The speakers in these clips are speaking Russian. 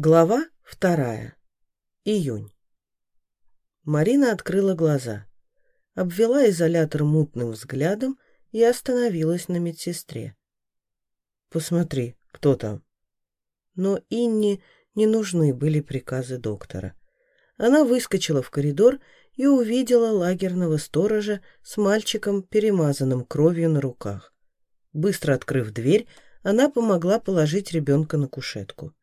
Глава вторая. Июнь. Марина открыла глаза, обвела изолятор мутным взглядом и остановилась на медсестре. «Посмотри, кто там?» Но Инне не нужны были приказы доктора. Она выскочила в коридор и увидела лагерного сторожа с мальчиком, перемазанным кровью на руках. Быстро открыв дверь, она помогла положить ребенка на кушетку.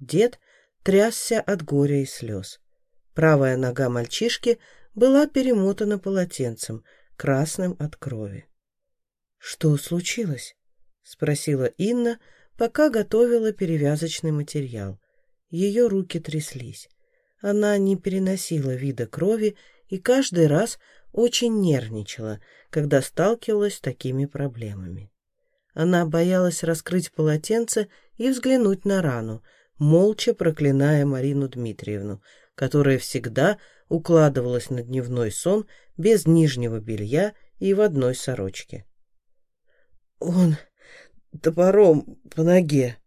Дед трясся от горя и слез. Правая нога мальчишки была перемотана полотенцем, красным от крови. «Что случилось?» — спросила Инна, пока готовила перевязочный материал. Ее руки тряслись. Она не переносила вида крови и каждый раз очень нервничала, когда сталкивалась с такими проблемами. Она боялась раскрыть полотенце и взглянуть на рану, молча проклиная Марину Дмитриевну, которая всегда укладывалась на дневной сон без нижнего белья и в одной сорочке. «Он топором по ноге!»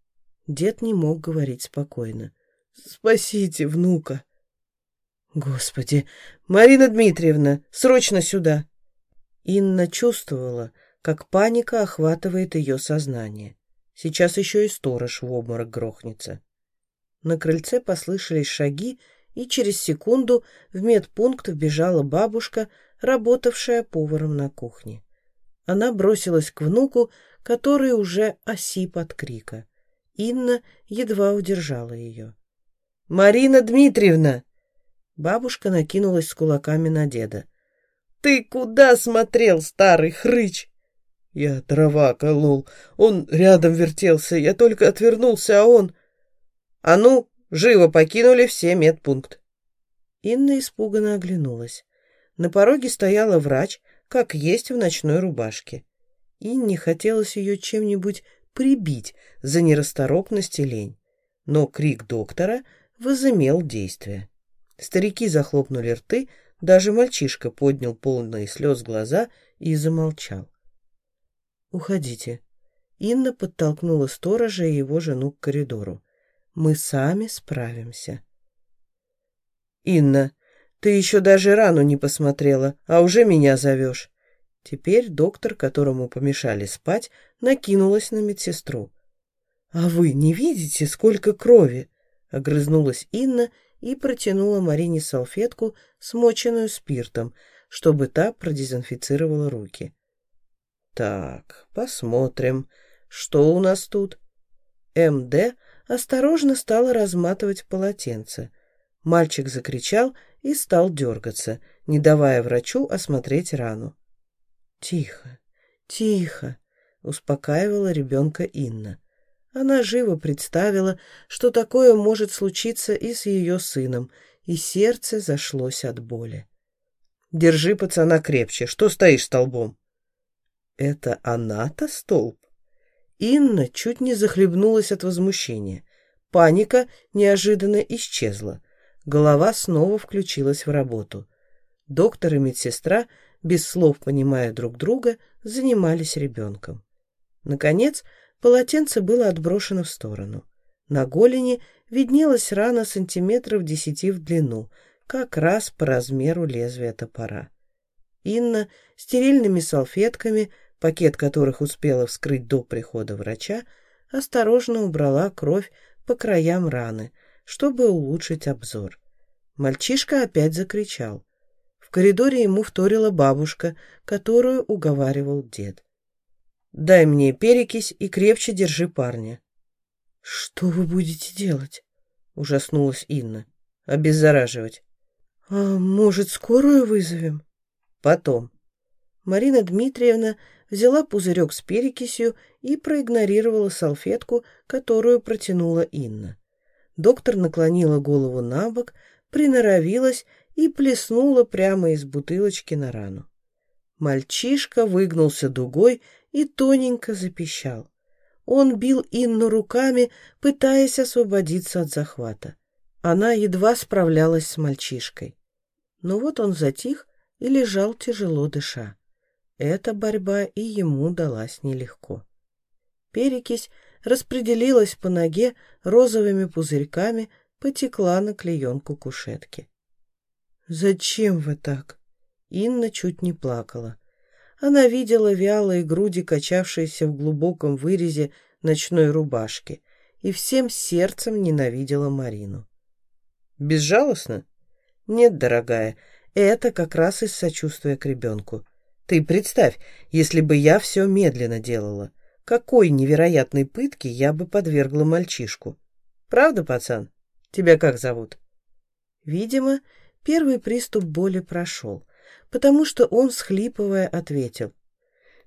Дед не мог говорить спокойно. «Спасите внука!» «Господи! Марина Дмитриевна, срочно сюда!» Инна чувствовала, как паника охватывает ее сознание. Сейчас еще и сторож в обморок грохнется. На крыльце послышались шаги, и через секунду в медпункт вбежала бабушка, работавшая поваром на кухне. Она бросилась к внуку, который уже осип от крика. Инна едва удержала ее. «Марина Дмитриевна!» Бабушка накинулась с кулаками на деда. «Ты куда смотрел, старый хрыч?» «Я дрова колол. Он рядом вертелся. Я только отвернулся, а он...» «А ну, живо покинули все медпункт!» Инна испуганно оглянулась. На пороге стояла врач, как есть в ночной рубашке. Инне хотелось ее чем-нибудь прибить за нерасторопность и лень. Но крик доктора возымел действие. Старики захлопнули рты, даже мальчишка поднял полные слез глаза и замолчал. «Уходите». Инна подтолкнула сторожа и его жену к коридору. Мы сами справимся. Инна, ты еще даже рану не посмотрела, а уже меня зовешь. Теперь доктор, которому помешали спать, накинулась на медсестру. «А вы не видите, сколько крови?» — огрызнулась Инна и протянула Марине салфетку, смоченную спиртом, чтобы та продезинфицировала руки. «Так, посмотрим, что у нас тут?» МД осторожно стала разматывать полотенце. Мальчик закричал и стал дергаться, не давая врачу осмотреть рану. «Тихо, тихо», — успокаивала ребенка Инна. Она живо представила, что такое может случиться и с ее сыном, и сердце зашлось от боли. «Держи пацана крепче, что стоишь столбом?» «Это она-то столб?» Инна чуть не захлебнулась от возмущения. Паника неожиданно исчезла. Голова снова включилась в работу. Доктор и медсестра, без слов понимая друг друга, занимались ребенком. Наконец, полотенце было отброшено в сторону. На голени виднелась рана сантиметров десяти в длину, как раз по размеру лезвия топора. Инна стерильными салфетками пакет которых успела вскрыть до прихода врача, осторожно убрала кровь по краям раны, чтобы улучшить обзор. Мальчишка опять закричал. В коридоре ему вторила бабушка, которую уговаривал дед. «Дай мне перекись и крепче держи парня». «Что вы будете делать?» — ужаснулась Инна. «Обеззараживать». «А может, скорую вызовем?» «Потом». Марина Дмитриевна взяла пузырек с перекисью и проигнорировала салфетку, которую протянула Инна. Доктор наклонила голову на бок, приноровилась и плеснула прямо из бутылочки на рану. Мальчишка выгнулся дугой и тоненько запищал. Он бил Инну руками, пытаясь освободиться от захвата. Она едва справлялась с мальчишкой. Но вот он затих и лежал тяжело дыша. Эта борьба и ему далась нелегко. Перекись распределилась по ноге розовыми пузырьками, потекла на клеенку кушетки. «Зачем вы так?» Инна чуть не плакала. Она видела вялые груди, качавшиеся в глубоком вырезе ночной рубашки, и всем сердцем ненавидела Марину. «Безжалостно?» «Нет, дорогая, это как раз из сочувствия к ребенку. Ты представь, если бы я все медленно делала, какой невероятной пытке я бы подвергла мальчишку. Правда, пацан? Тебя как зовут?» Видимо, первый приступ боли прошел, потому что он, схлипывая, ответил.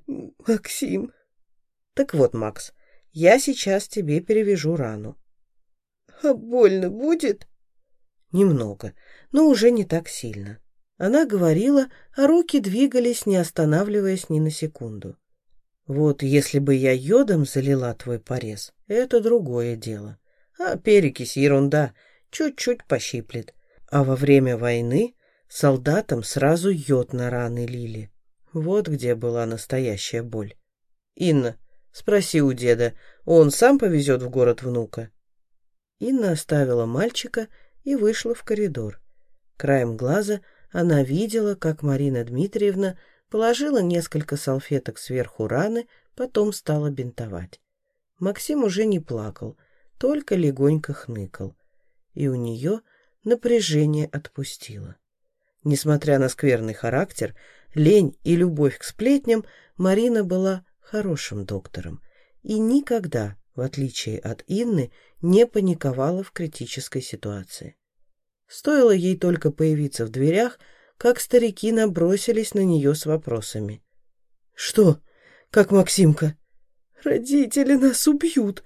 «Максим». «Так вот, Макс, я сейчас тебе перевяжу рану». «А больно будет?» «Немного, но уже не так сильно». Она говорила, а руки двигались, не останавливаясь ни на секунду. «Вот если бы я йодом залила твой порез, это другое дело. А перекись — ерунда, чуть-чуть пощиплет. А во время войны солдатам сразу йод на раны лили. Вот где была настоящая боль. «Инна, спроси у деда, он сам повезет в город внука?» Инна оставила мальчика и вышла в коридор. Краем глаза она видела, как Марина Дмитриевна положила несколько салфеток сверху раны, потом стала бинтовать. Максим уже не плакал, только легонько хныкал. И у нее напряжение отпустило. Несмотря на скверный характер, лень и любовь к сплетням, Марина была хорошим доктором и никогда, в отличие от Инны, не паниковала в критической ситуации. Стоило ей только появиться в дверях, как старики набросились на нее с вопросами. «Что? Как Максимка?» «Родители нас убьют!»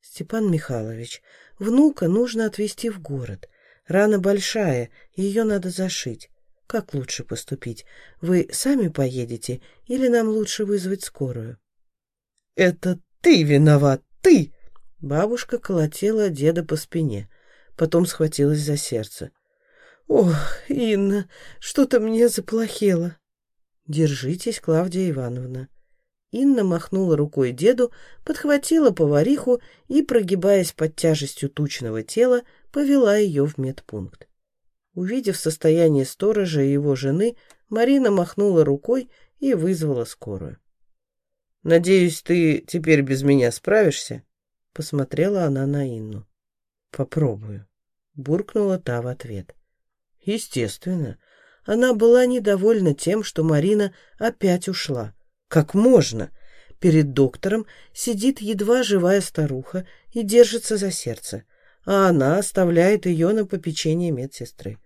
«Степан Михайлович, внука нужно отвезти в город. Рана большая, ее надо зашить. Как лучше поступить? Вы сами поедете или нам лучше вызвать скорую? Это ты виноват, ты! Бабушка колотила деда по спине, потом схватилась за сердце. Ох, Инна, что-то мне заплохело. Держитесь, Клавдия Ивановна. Инна махнула рукой деду, подхватила повариху и, прогибаясь под тяжестью тучного тела, повела ее в медпункт. Увидев состояние сторожа и его жены, Марина махнула рукой и вызвала скорую. «Надеюсь, ты теперь без меня справишься?» Посмотрела она на Инну. «Попробую», — буркнула та в ответ. Естественно, она была недовольна тем, что Марина опять ушла. Как можно? Перед доктором сидит едва живая старуха и держится за сердце, а она оставляет ее на попечение медсестры.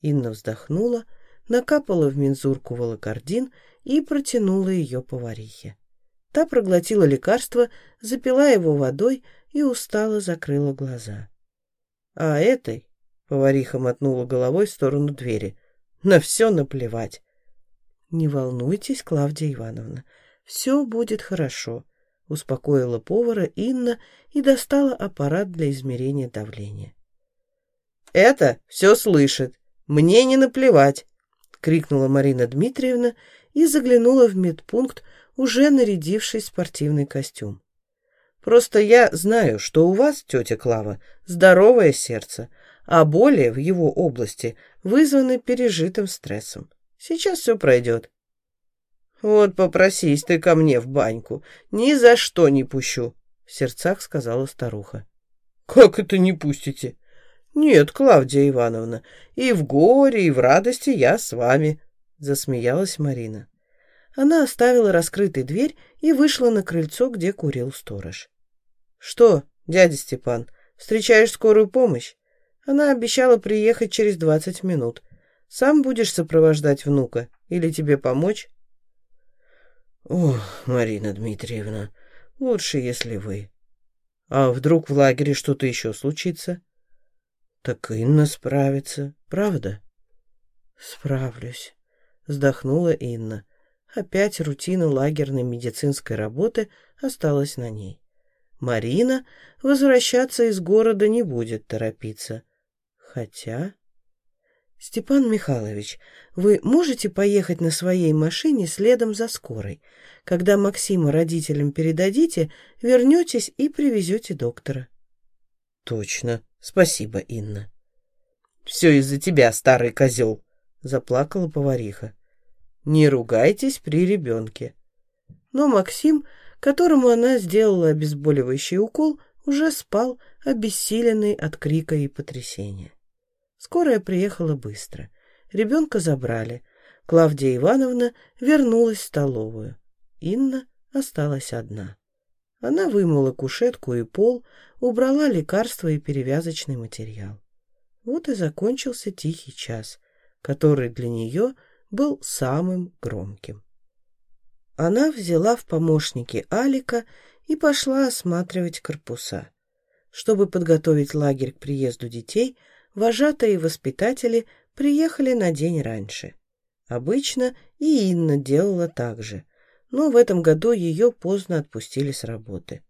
Инна вздохнула, накапала в мензурку волокордин и протянула ее поварихе. Та проглотила лекарство, запила его водой и устало закрыла глаза. А этой, повариха мотнула головой в сторону двери, на все наплевать. «Не волнуйтесь, Клавдия Ивановна, все будет хорошо», — успокоила повара Инна и достала аппарат для измерения давления. «Это все слышит. Мне не наплевать!» — крикнула Марина Дмитриевна и заглянула в медпункт, уже нарядившись в спортивный костюм. «Просто я знаю, что у вас, тетя Клава, здоровое сердце, а боли в его области вызваны пережитым стрессом. Сейчас все пройдет. «Вот попросись ты ко мне в баньку, ни за что не пущу», — в сердцах сказала старуха. «Как это не пустите?» «Нет, Клавдия Ивановна, и в горе, и в радости я с вами», — засмеялась Марина. Она оставила раскрытой дверь и вышла на крыльцо, где курил сторож. «Что, дядя Степан, встречаешь скорую помощь?» Она обещала приехать через двадцать минут. Сам будешь сопровождать внука или тебе помочь? Ох, Марина Дмитриевна, лучше, если вы. А вдруг в лагере что-то еще случится? Так Инна справится, правда? Справлюсь, вздохнула Инна. Опять рутина лагерной медицинской работы осталась на ней. Марина возвращаться из города не будет торопиться. Хотя... «Степан Михайлович, вы можете поехать на своей машине следом за скорой? Когда Максима родителям передадите, вернетесь и привезете доктора». «Точно. Спасибо, Инна». «Все из-за тебя, старый козел», — заплакала повариха. «Не ругайтесь при ребенке». Но Максим, которому она сделала обезболивающий укол, уже спал, обессиленный от крика и потрясения. Скорая приехала быстро. Ребенка забрали. Клавдия Ивановна вернулась в столовую. Инна осталась одна. Она вымыла кушетку и пол, убрала лекарства и перевязочный материал. Вот и закончился тихий час, который для нее был самым громким. Она взяла в помощники Алика и пошла осматривать корпуса. Чтобы подготовить лагерь к приезду детей, вожатые и воспитатели приехали на день раньше. Обычно и Инна делала так же, но в этом году ее поздно отпустили с работы.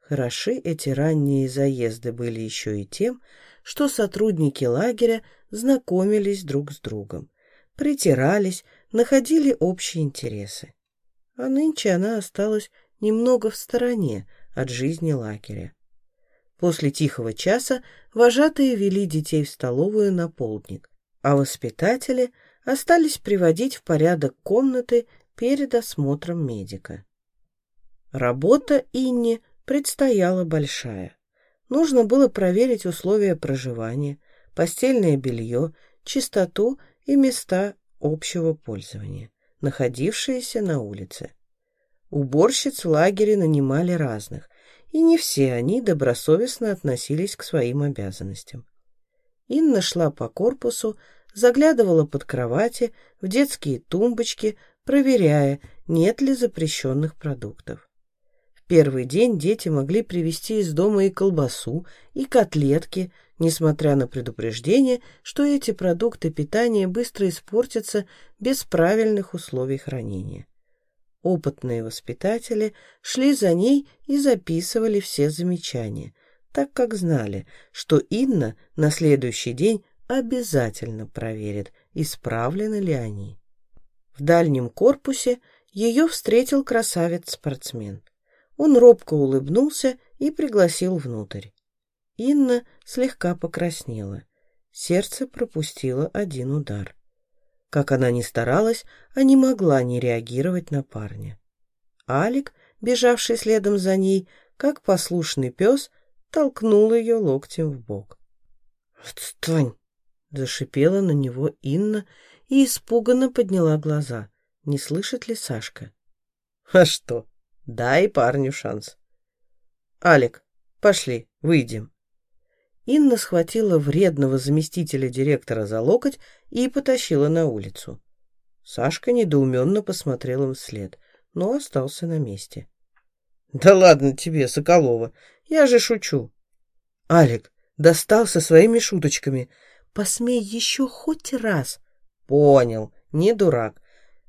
Хороши эти ранние заезды были еще и тем, что сотрудники лагеря знакомились друг с другом, притирались, находили общие интересы. А нынче она осталась немного в стороне от жизни лагеря. После тихого часа вожатые вели детей в столовую на полдник, а воспитатели остались приводить в порядок комнаты перед осмотром медика. Работа Инне предстояла большая. Нужно было проверить условия проживания, постельное белье, чистоту и места общего пользования, находившиеся на улице. Уборщиц в лагере нанимали разных, и не все они добросовестно относились к своим обязанностям. Инна шла по корпусу, заглядывала под кровати, в детские тумбочки, проверяя, нет ли запрещенных продуктов. Первый день дети могли привезти из дома и колбасу, и котлетки, несмотря на предупреждение, что эти продукты питания быстро испортятся без правильных условий хранения. Опытные воспитатели шли за ней и записывали все замечания, так как знали, что Инна на следующий день обязательно проверит, исправлены ли они. В дальнем корпусе ее встретил красавец-спортсмен. Он робко улыбнулся и пригласил внутрь. Инна слегка покраснела. Сердце пропустило один удар. Как она ни старалась, а не могла не реагировать на парня. Алик, бежавший следом за ней, как послушный пес, толкнул ее локтем в бок. «Отстань!» — зашипела на него Инна и испуганно подняла глаза. Не слышит ли Сашка? «А что? Дай парню шанс!» «Алик, пошли, выйдем!» Инна схватила вредного заместителя директора за локоть и потащила на улицу. Сашка недоуменно посмотрел им вслед, но остался на месте. — Да ладно тебе, Соколова, я же шучу. — Алик, достал со своими шуточками. Посмей еще хоть раз. — Понял, не дурак.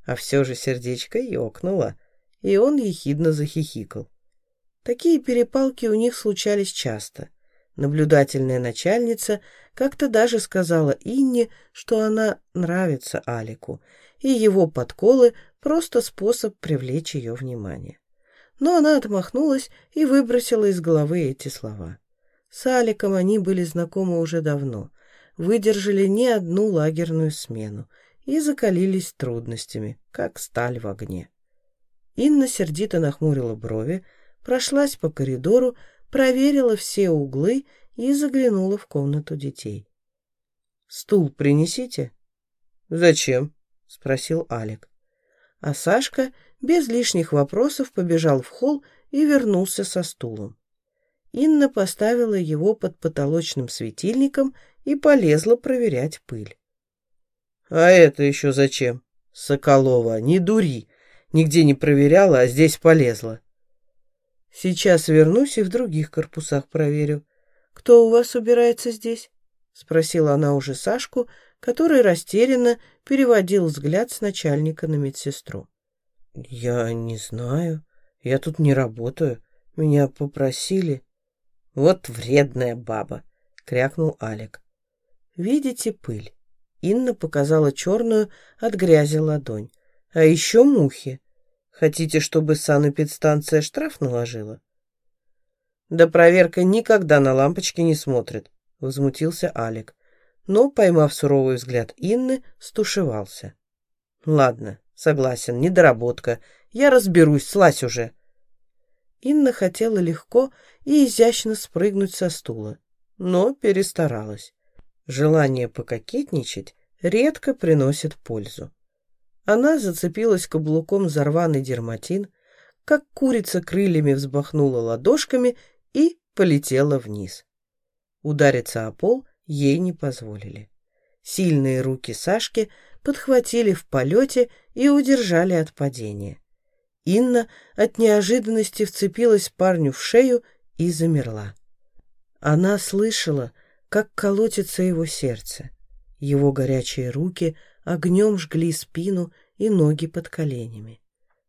А все же сердечко ёкнуло, и он ехидно захихикал. Такие перепалки у них случались часто — Наблюдательная начальница как-то даже сказала Инне, что она нравится Алику, и его подколы — просто способ привлечь ее внимание. Но она отмахнулась и выбросила из головы эти слова. С Аликом они были знакомы уже давно, выдержали не одну лагерную смену и закалились трудностями, как сталь в огне. Инна сердито нахмурила брови, прошлась по коридору, проверила все углы и заглянула в комнату детей. «Стул принесите?» «Зачем?» — спросил Алик. А Сашка без лишних вопросов побежал в холл и вернулся со стулом. Инна поставила его под потолочным светильником и полезла проверять пыль. «А это еще зачем?» «Соколова, не дури! Нигде не проверяла, а здесь полезла». Сейчас вернусь и в других корпусах проверю. Кто у вас убирается здесь? Спросила она уже Сашку, который растерянно переводил взгляд с начальника на медсестру. Я не знаю. Я тут не работаю. Меня попросили. Вот вредная баба, крякнул Алик. Видите пыль? Инна показала черную от грязи ладонь. А еще мухи. Хотите, чтобы санэпидстанция штраф наложила? Да проверка никогда на лампочки не смотрит, возмутился Алик. Но, поймав суровый взгляд Инны, стушевался. Ладно, согласен, недоработка. Я разберусь, слазь уже. Инна хотела легко и изящно спрыгнуть со стула, но перестаралась. Желание пококетничать редко приносит пользу. Она зацепилась каблуком за рваный дерматин, как курица крыльями взбахнула ладошками и полетела вниз. Удариться о пол ей не позволили. Сильные руки Сашки подхватили в полете и удержали от падения. Инна от неожиданности вцепилась парню в шею и замерла. Она слышала, как колотится его сердце. Его горячие руки огнем жгли спину и ноги под коленями.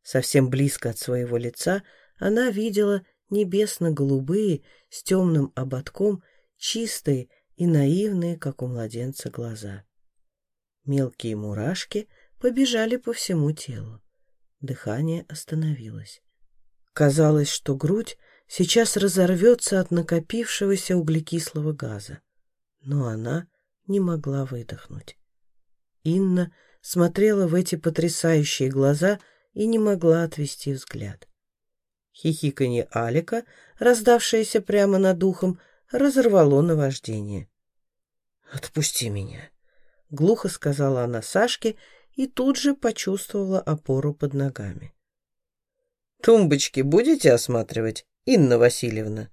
Совсем близко от своего лица она видела небесно-голубые с темным ободком, чистые и наивные, как у младенца, глаза. Мелкие мурашки побежали по всему телу. Дыхание остановилось. Казалось, что грудь сейчас разорвется от накопившегося углекислого газа но она не могла выдохнуть. Инна смотрела в эти потрясающие глаза и не могла отвести взгляд. Хихиканье Алика, раздавшееся прямо над ухом, разорвало наваждение. «Отпусти меня», — глухо сказала она Сашке и тут же почувствовала опору под ногами. «Тумбочки будете осматривать, Инна Васильевна?»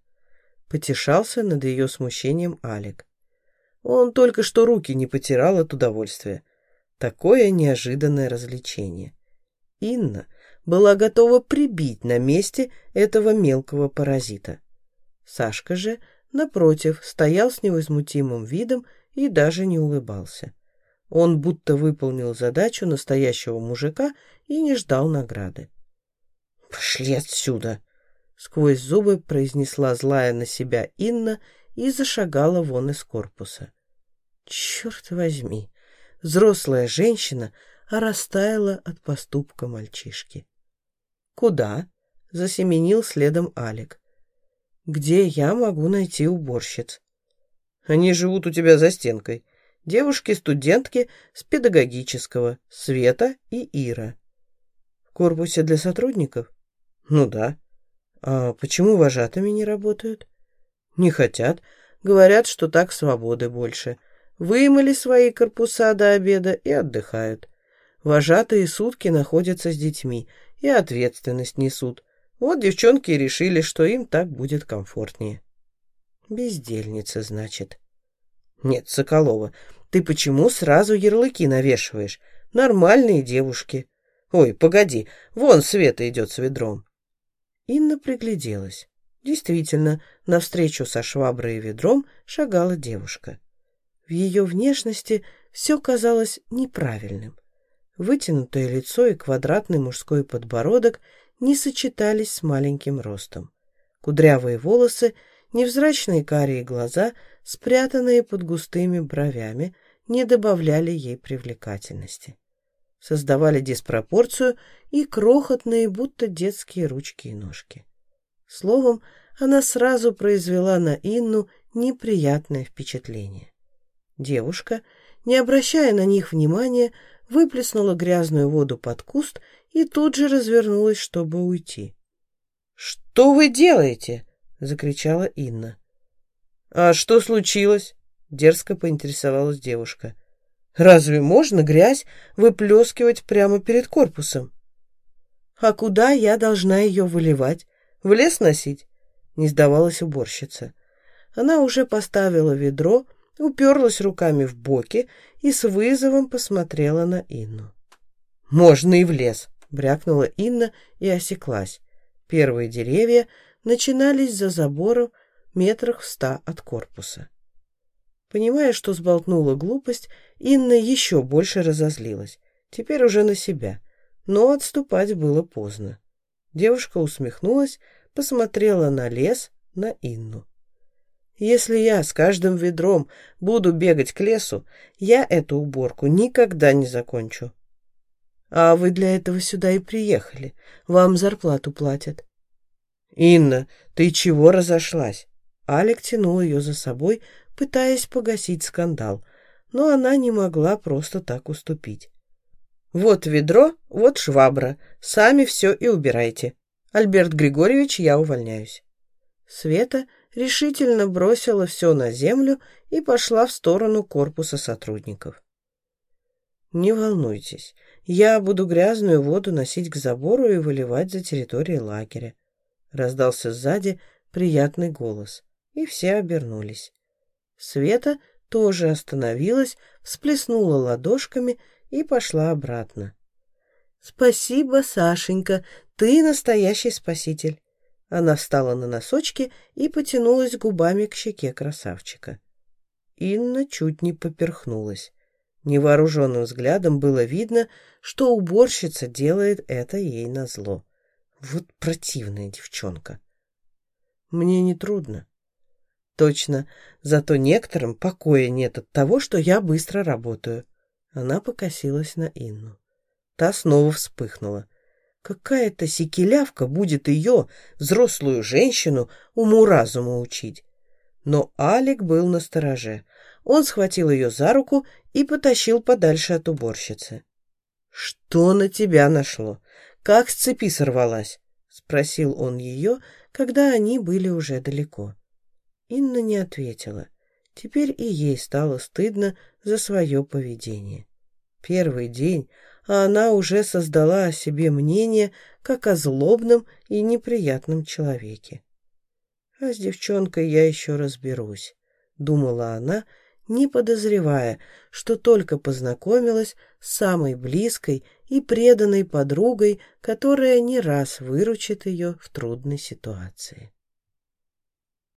Потешался над ее смущением Алик. Он только что руки не потирал от удовольствия. Такое неожиданное развлечение. Инна была готова прибить на месте этого мелкого паразита. Сашка же, напротив, стоял с невозмутимым видом и даже не улыбался. Он будто выполнил задачу настоящего мужика и не ждал награды. «Пошли отсюда!» — сквозь зубы произнесла злая на себя Инна и зашагала вон из корпуса. Черт возьми, взрослая женщина растаяла от поступка мальчишки. «Куда?» — засеменил следом Алик. «Где я могу найти уборщиц?» «Они живут у тебя за стенкой. Девушки-студентки с педагогического, Света и Ира». «В корпусе для сотрудников?» «Ну да». «А почему вожатыми не работают?» Не хотят. Говорят, что так свободы больше. Вымыли свои корпуса до обеда и отдыхают. Вожатые сутки находятся с детьми и ответственность несут. Вот девчонки решили, что им так будет комфортнее. Бездельница, значит. Нет, Соколова, ты почему сразу ярлыки навешиваешь? Нормальные девушки. Ой, погоди, вон Света идет с ведром. Инна пригляделась. Действительно, навстречу со шваброй и ведром шагала девушка. В ее внешности все казалось неправильным. Вытянутое лицо и квадратный мужской подбородок не сочетались с маленьким ростом. Кудрявые волосы, невзрачные карие глаза, спрятанные под густыми бровями, не добавляли ей привлекательности. Создавали диспропорцию и крохотные, будто детские ручки и ножки. Словом, она сразу произвела на Инну неприятное впечатление. Девушка, не обращая на них внимания, выплеснула грязную воду под куст и тут же развернулась, чтобы уйти. «Что вы делаете?» — закричала Инна. «А что случилось?» — дерзко поинтересовалась девушка. «Разве можно грязь выплескивать прямо перед корпусом?» «А куда я должна ее выливать? В лес носить? Не сдавалась уборщица. Она уже поставила ведро, уперлась руками в боки и с вызовом посмотрела на Инну. «Можно и в лес!» — брякнула Инна и осеклась. Первые деревья начинались за забором метрах в ста от корпуса. Понимая, что сболтнула глупость, Инна еще больше разозлилась. Теперь уже на себя. Но отступать было поздно. Девушка усмехнулась, посмотрела на лес, на Инну. Если я с каждым ведром буду бегать к лесу, я эту уборку никогда не закончу. А вы для этого сюда и приехали. Вам зарплату платят. Инна, ты чего разошлась? Алик тянул ее за собой, пытаясь погасить скандал, но она не могла просто так уступить. «Вот ведро, вот швабра. Сами все и убирайте. Альберт Григорьевич, я увольняюсь». Света решительно бросила все на землю и пошла в сторону корпуса сотрудников. «Не волнуйтесь, я буду грязную воду носить к забору и выливать за территорией лагеря», — раздался сзади приятный голос, и все обернулись. Света тоже остановилась, всплеснула ладошками и пошла обратно. «Спасибо, Сашенька, ты настоящий спаситель!» Она встала на носочки и потянулась губами к щеке красавчика. Инна чуть не поперхнулась. Невооруженным взглядом было видно, что уборщица делает это ей назло. Вот противная девчонка. Мне не трудно. Точно, зато некоторым покоя нет от того, что я быстро работаю. Она покосилась на Инну. Та снова вспыхнула. Какая-то секелявка будет ее, взрослую женщину, уму-разуму учить. Но Алик был на стороже. Он схватил ее за руку и потащил подальше от уборщицы. «Что на тебя нашло? Как с цепи сорвалась?» — спросил он ее, когда они были уже далеко. Инна не ответила. Теперь и ей стало стыдно за свое поведение. Первый день, а она уже создала о себе мнение, как о злобном и неприятном человеке. «А с девчонкой я еще разберусь», — думала она, не подозревая, что только познакомилась с самой близкой и преданной подругой, которая не раз выручит ее в трудной ситуации.